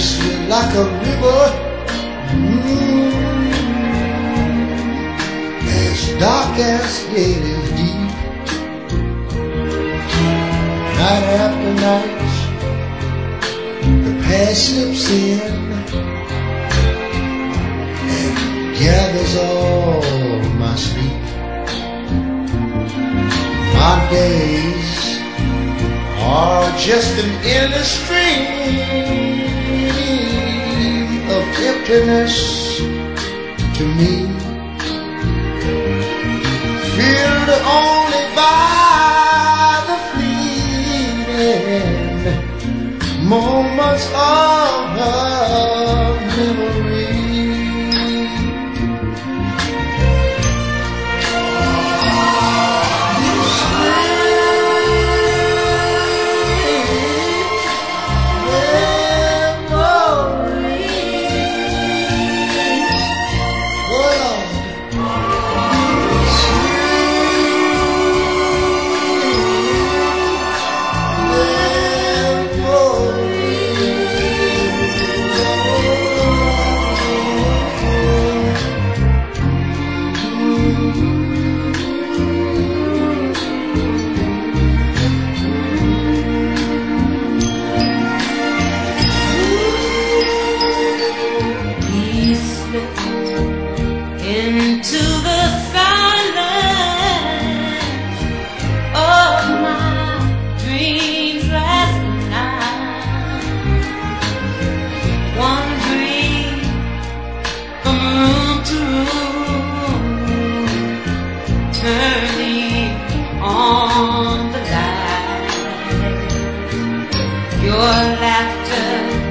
sweet like a river. Mm. As dark as it is deep. Night after night, the past slips in and gathers all my sleep. My days are just an endless stream of emptiness to me. Filled only by the fleeting moments of her your laughter.